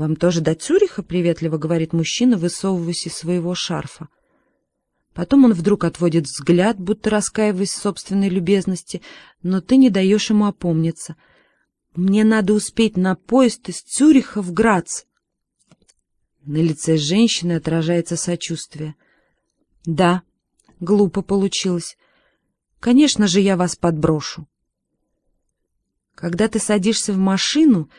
«Вам тоже до Цюриха?» — приветливо говорит мужчина, высовываясь из своего шарфа. Потом он вдруг отводит взгляд, будто раскаиваясь в собственной любезности, но ты не даешь ему опомниться. «Мне надо успеть на поезд из Цюриха в Грац». На лице женщины отражается сочувствие. «Да, глупо получилось. Конечно же, я вас подброшу». Когда ты садишься в машину,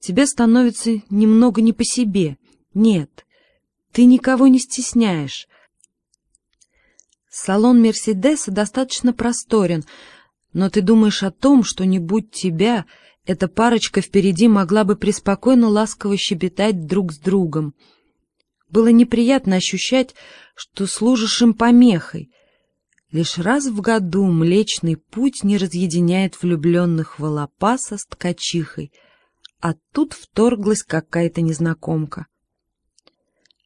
тебе становится немного не по себе. Нет, ты никого не стесняешь. Салон Мерседеса достаточно просторен, но ты думаешь о том, что не будь тебя, эта парочка впереди могла бы преспокойно ласково щебетать друг с другом. Было неприятно ощущать, что служишь им помехой. Лишь раз в году Млечный Путь не разъединяет влюбленных Волопаса с ткачихой, а тут вторглась какая-то незнакомка.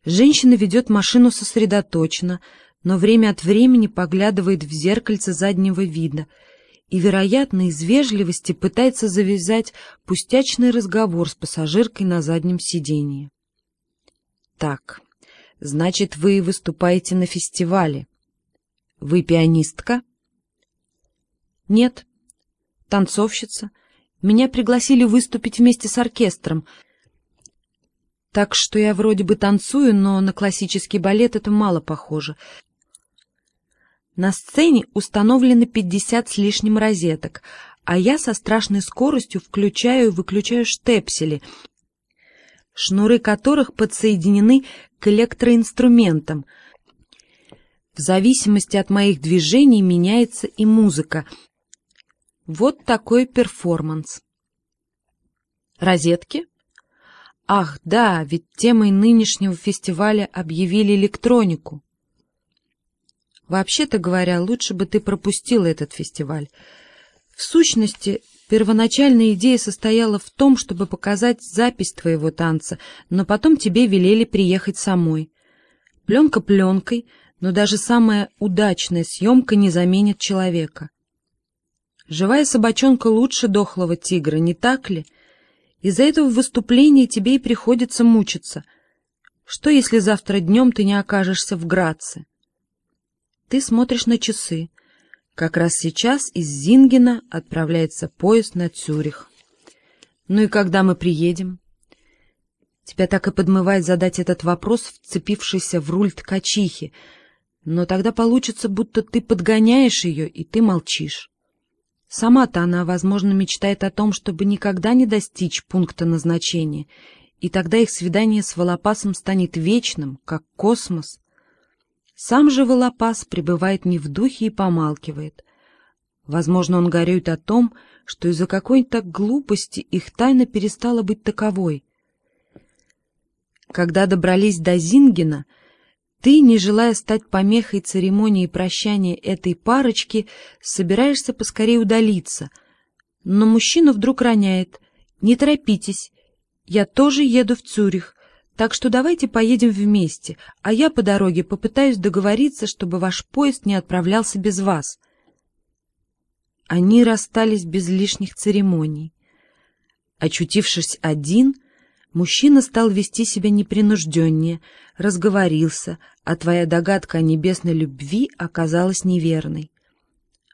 Женщина ведет машину сосредоточенно, но время от времени поглядывает в зеркальце заднего вида и, вероятно, из вежливости пытается завязать пустячный разговор с пассажиркой на заднем сидении. «Так, значит, вы выступаете на фестивале. Вы пианистка?» «Нет, танцовщица. Меня пригласили выступить вместе с оркестром». Так что я вроде бы танцую, но на классический балет это мало похоже. На сцене установлены 50 с лишним розеток, а я со страшной скоростью включаю и выключаю штепсели, шнуры которых подсоединены к электроинструментам. В зависимости от моих движений меняется и музыка. Вот такой перформанс. Розетки? Ах, да, ведь темой нынешнего фестиваля объявили электронику. Вообще-то говоря, лучше бы ты пропустила этот фестиваль. В сущности, первоначальная идея состояла в том, чтобы показать запись твоего танца, но потом тебе велели приехать самой. Пленка пленкой, но даже самая удачная съемка не заменит человека. Живая собачонка лучше дохлого тигра, не так ли? Из-за этого выступления тебе и приходится мучиться. Что, если завтра днем ты не окажешься в Граце? Ты смотришь на часы. Как раз сейчас из Зингена отправляется поезд на Цюрих. Ну и когда мы приедем? Тебя так и подмывает задать этот вопрос, вцепившийся в руль ткачихи, но тогда получится, будто ты подгоняешь ее, и ты молчишь. Сама-то она, возможно, мечтает о том, чтобы никогда не достичь пункта назначения, и тогда их свидание с Волопасом станет вечным, как космос, сам же Волопас пребывает не в духе и помалкивает. Возможно, он горюет о том, что из-за какой-то глупости их тайна перестала быть таковой. Когда добрались до Зингена, ты, не желая стать помехой церемонии прощания этой парочки, собираешься поскорее удалиться. Но мужчина вдруг роняет. «Не торопитесь, я тоже еду в Цюрих. Так что давайте поедем вместе, а я по дороге попытаюсь договориться, чтобы ваш поезд не отправлялся без вас. Они расстались без лишних церемоний. Очутившись один, мужчина стал вести себя непринужденнее, разговорился, а твоя догадка о небесной любви оказалась неверной.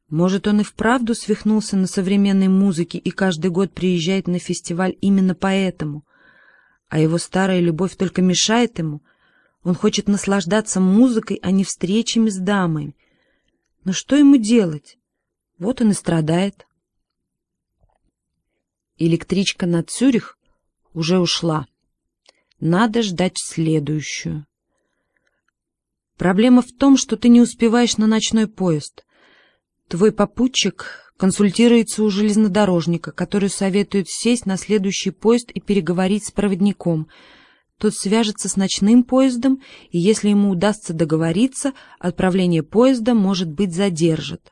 Может, он и вправду свихнулся на современной музыке и каждый год приезжает на фестиваль именно поэтому — а его старая любовь только мешает ему. Он хочет наслаждаться музыкой, а не встречами с дамами. Но что ему делать? Вот он и страдает. Электричка на Цюрих уже ушла. Надо ждать следующую. Проблема в том, что ты не успеваешь на ночной поезд. Твой попутчик консультируется у железнодорожника, который советует сесть на следующий поезд и переговорить с проводником. Тот свяжется с ночным поездом, и если ему удастся договориться, отправление поезда, может быть, задержит.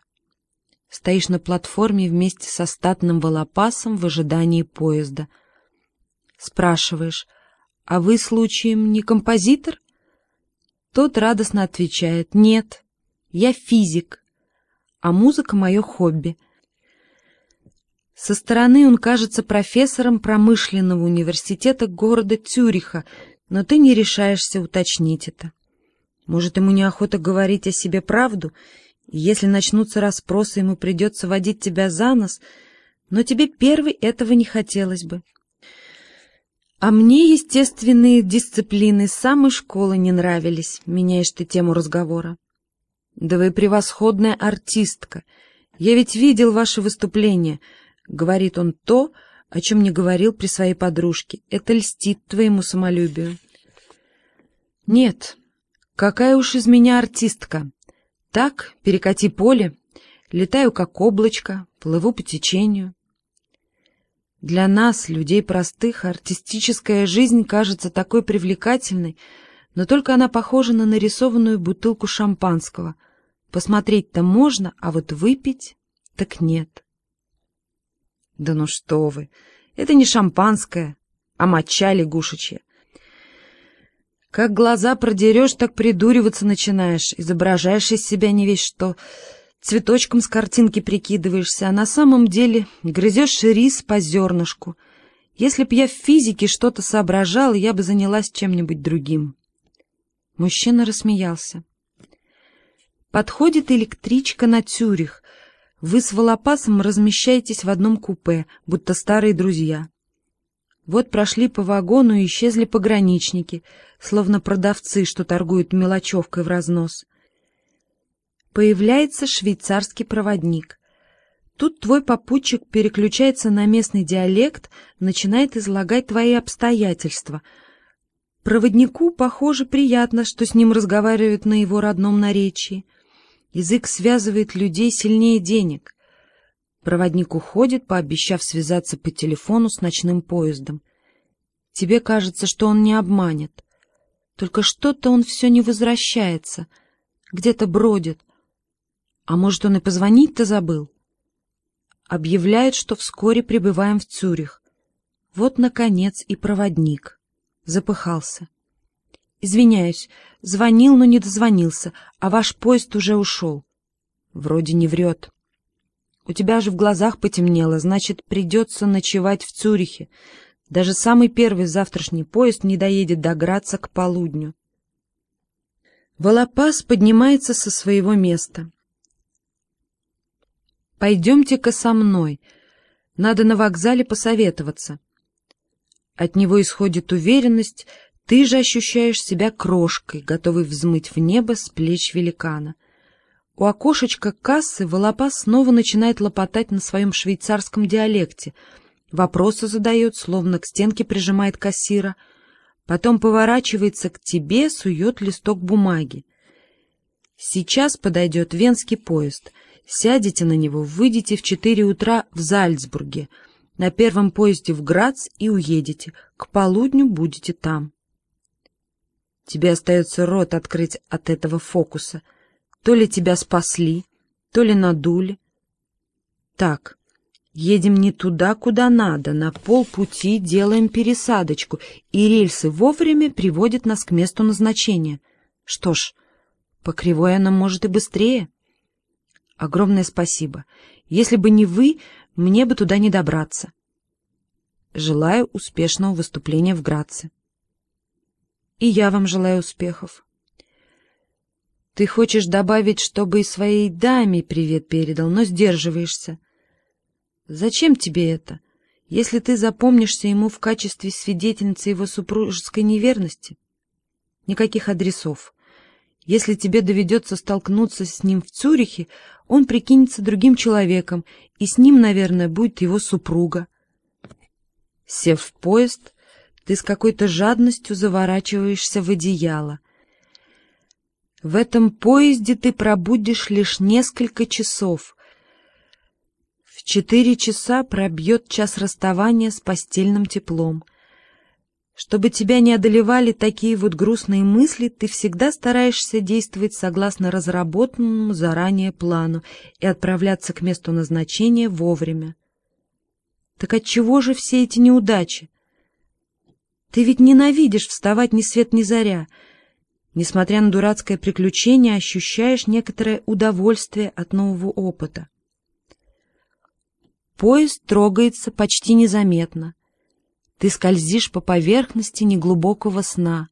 Стоишь на платформе вместе со статным волопасом в ожидании поезда. Спрашиваешь, а вы, случаем, не композитор? Тот радостно отвечает, нет, я физик, а музыка — мое хобби — Со стороны он кажется профессором промышленного университета города Цюриха, но ты не решаешься уточнить это. Может, ему неохота говорить о себе правду, и если начнутся расспросы, ему придется водить тебя за нос, но тебе первый этого не хотелось бы. А мне естественные дисциплины самой школы не нравились, меняешь ты тему разговора. Да вы превосходная артистка. Я ведь видел ваше выступление —— говорит он то, о чем не говорил при своей подружке. Это льстит твоему самолюбию. Нет, какая уж из меня артистка. Так, перекати поле, летаю как облачко, плыву по течению. Для нас, людей простых, артистическая жизнь кажется такой привлекательной, но только она похожа на нарисованную бутылку шампанского. Посмотреть-то можно, а вот выпить так нет. Да ну что вы, это не шампанское, а моча лягушечья. Как глаза продерешь, так придуриваться начинаешь, изображаешь из себя не весь что, цветочком с картинки прикидываешься, а на самом деле грызешь рис по зернышку. Если б я в физике что-то соображал, я бы занялась чем-нибудь другим. Мужчина рассмеялся. Подходит электричка на Тюрих, вы с Волопасом размещаетесь в одном купе, будто старые друзья. Вот прошли по вагону и исчезли пограничники, словно продавцы, что торгуют мелочевкой в разнос. Появляется швейцарский проводник. Тут твой попутчик переключается на местный диалект, начинает излагать твои обстоятельства. Проводнику, похоже, приятно, что с ним разговаривают на его родном наречии. Язык связывает людей сильнее денег. Проводник уходит, пообещав связаться по телефону с ночным поездом. Тебе кажется, что он не обманет. Только что-то он все не возвращается, где-то бродит. А может, он и позвонить-то забыл? Объявляет, что вскоре прибываем в Цюрих. Вот, наконец, и проводник. Запыхался. Извиняюсь, звонил, но не дозвонился, а ваш поезд уже ушел. Вроде не врет. У тебя же в глазах потемнело, значит, придется ночевать в Цюрихе. Даже самый первый завтрашний поезд не доедет до Граца к полудню. Волопас поднимается со своего места. «Пойдемте-ка со мной. Надо на вокзале посоветоваться». От него исходит уверенность, ты же ощущаешь себя крошкой, готовой взмыть в небо с плеч великана. У окошечка кассы Волопас снова начинает лопотать на своем швейцарском диалекте. Вопросы задает, словно к стенке прижимает кассира. Потом поворачивается к тебе, сует листок бумаги. Сейчас подойдет венский поезд. Сядете на него, выйдете в четыре утра в Зальцбурге. На первом поезде в Грац и уедете. К полудню будете там. Тебе остается рот открыть от этого фокуса. То ли тебя спасли, то ли надули. Так, едем не туда, куда надо, на полпути делаем пересадочку, и рельсы вовремя приводят нас к месту назначения. Что ж, по кривой она может и быстрее. Огромное спасибо. Если бы не вы, мне бы туда не добраться. Желаю успешного выступления в Граце. И я вам желаю успехов. Ты хочешь добавить, чтобы и своей даме привет передал, но сдерживаешься. Зачем тебе это, если ты запомнишься ему в качестве свидетельницы его супружеской неверности? Никаких адресов. Если тебе доведется столкнуться с ним в Цюрихе, он прикинется другим человеком, и с ним, наверное, будет его супруга. Сев в поезд, ты с какой-то жадностью заворачиваешься в одеяло. В этом поезде ты пробудешь лишь несколько часов. В четыре часа пробьет час расставания с постельным теплом. Чтобы тебя не одолевали такие вот грустные мысли, ты всегда стараешься действовать согласно разработанному заранее плану и отправляться к месту назначения вовремя. Так отчего же все эти неудачи? Ты ведь ненавидишь вставать ни свет ни заря. Несмотря на дурацкое приключение, ощущаешь некоторое удовольствие от нового опыта. Поезд трогается почти незаметно. Ты скользишь по поверхности неглубокого сна.